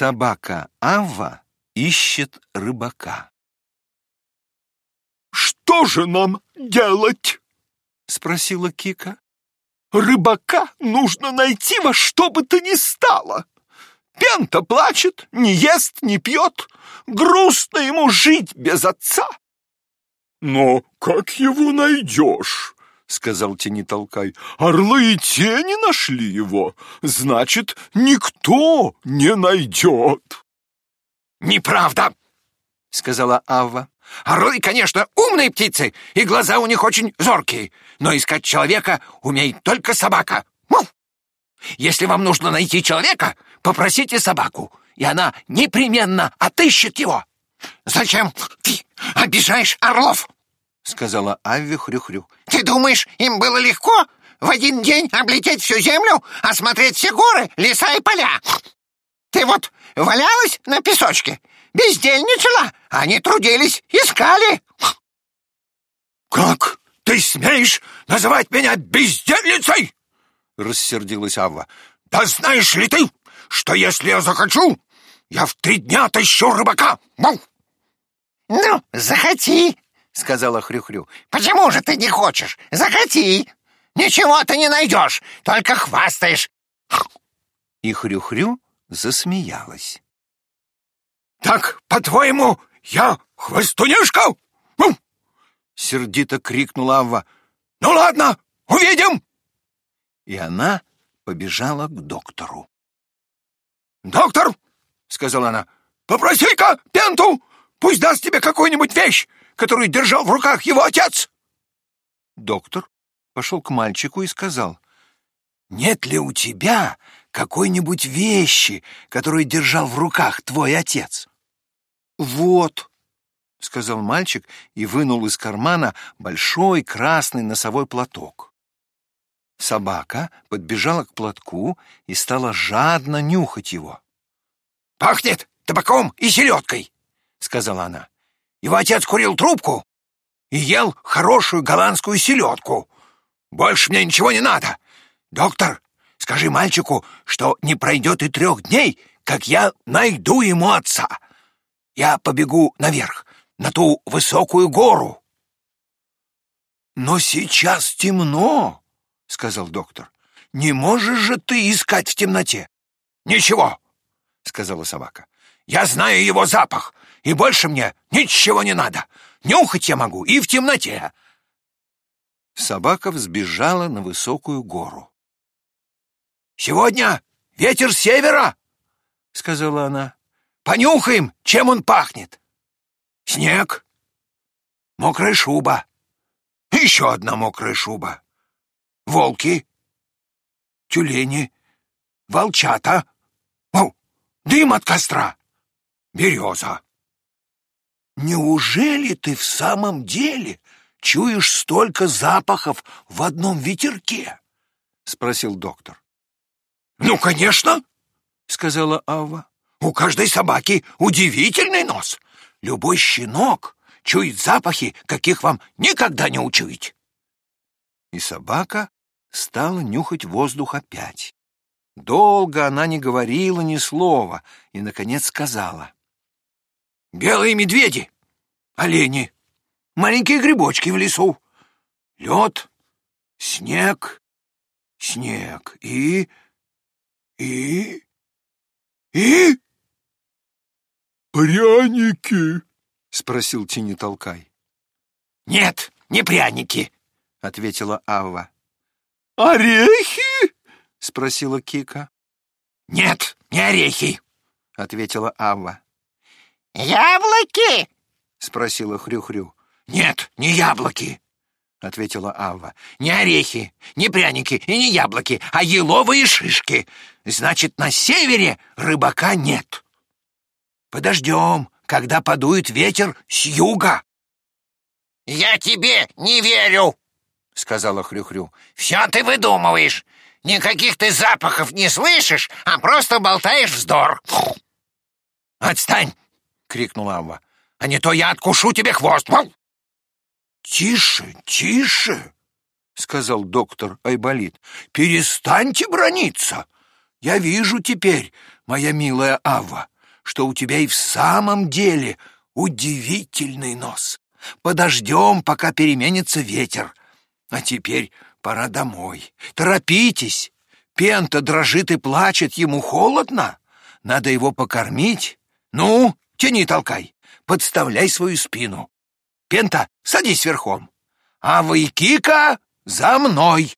Собака Авва ищет рыбака. «Что же нам делать?» — спросила Кика. «Рыбака нужно найти во что бы то ни стало. Пента плачет, не ест, не пьет. Грустно ему жить без отца». «Но как его найдешь?» — сказал Тени-толкай. «Орлы и тени нашли его. Значит, никто не найдет». «Неправда!» — сказала Авва. «Орлы, конечно, умные птицы, и глаза у них очень зоркие, но искать человека умеет только собака. Муф! Если вам нужно найти человека, попросите собаку, и она непременно отыщет его. Зачем ты обижаешь орлов?» — сказала Авви хрю-хрю. «Ты думаешь, им было легко в один день облететь всю землю, осмотреть все горы, леса и поля? Ты вот валялась на песочке, бездельничала, они трудились, искали. «Как ты смеешь называть меня бездельницей?» — рассердилась Авва. «Да знаешь ли ты, что если я захочу, я в три дня тащу рыбака?» «Ну, захоти!» — сказала Хрюхрю. -хрю. «Почему же ты не хочешь? Захоти! Ничего ты не найдешь, только хвастаешь!» И Хрюхрю -хрю засмеялась. «Так, по-твоему, я хвостунишка?» ну! Сердито крикнула Авва. «Ну ладно, увидим!» И она побежала к доктору. «Доктор!» — сказала она. «Попроси-ка Пенту, пусть даст тебе какую-нибудь вещь, которую держал в руках его отец!» Доктор пошел к мальчику и сказал. «Нет ли у тебя какой-нибудь вещи, которую держал в руках твой отец?» «Вот», — сказал мальчик и вынул из кармана большой красный носовой платок. Собака подбежала к платку и стала жадно нюхать его. «Пахнет табаком и селедкой», — сказала она. «Его отец курил трубку и ел хорошую голландскую селедку. Больше мне ничего не надо. Доктор, скажи мальчику, что не пройдет и трех дней, как я найду ему отца. Я побегу наверх, на ту высокую гору. «Но сейчас темно», — сказал доктор. «Не можешь же ты искать в темноте?» «Ничего», — сказала собака. «Я знаю его запах, и больше мне ничего не надо. Нюхать я могу и в темноте». Собака взбежала на высокую гору. «Сегодня ветер с севера», — сказала она. Понюхаем, чем он пахнет. Снег, мокрая шуба, еще одна мокрая шуба, волки, тюлени, волчата, о, дым от костра, береза. Неужели ты в самом деле чуешь столько запахов в одном ветерке? — спросил доктор. — Ну, конечно, — сказала Авва. У каждой собаки удивительный нос. Любой щенок чует запахи, каких вам никогда не учуять. И собака стала нюхать воздух опять. Долго она не говорила ни слова и, наконец, сказала. «Белые медведи, олени, маленькие грибочки в лесу, лед, снег, снег и... и... и...» «Пряники?» — спросил Тини Толкай. «Нет, не пряники», — ответила Авва. «Орехи?» — спросила Кика. «Нет, не орехи», — ответила Авва. «Яблоки?» — спросила Хрю-Хрю. «Нет, не яблоки», — ответила Авва. «Не орехи, не пряники и не яблоки, а еловые шишки. Значит, на севере рыбака нет». Подождем, когда подует ветер с юга. — Я тебе не верю, — сказала Хрюхрю. -хрю. — Все ты выдумываешь. Никаких ты запахов не слышишь, а просто болтаешь вздор. — Отстань! — крикнула Амва. — А не то я откушу тебе хвост. — Тише, тише, — сказал доктор Айболит. — Перестаньте брониться. Я вижу теперь, моя милая Ава, что у тебя и в самом деле удивительный нос. Подождем, пока переменится ветер. А теперь пора домой. Торопитесь. Пента дрожит и плачет, ему холодно. Надо его покормить. Ну, тяни, толкай. Подставляй свою спину. Пента, садись верхом. Ава и Кика за мной.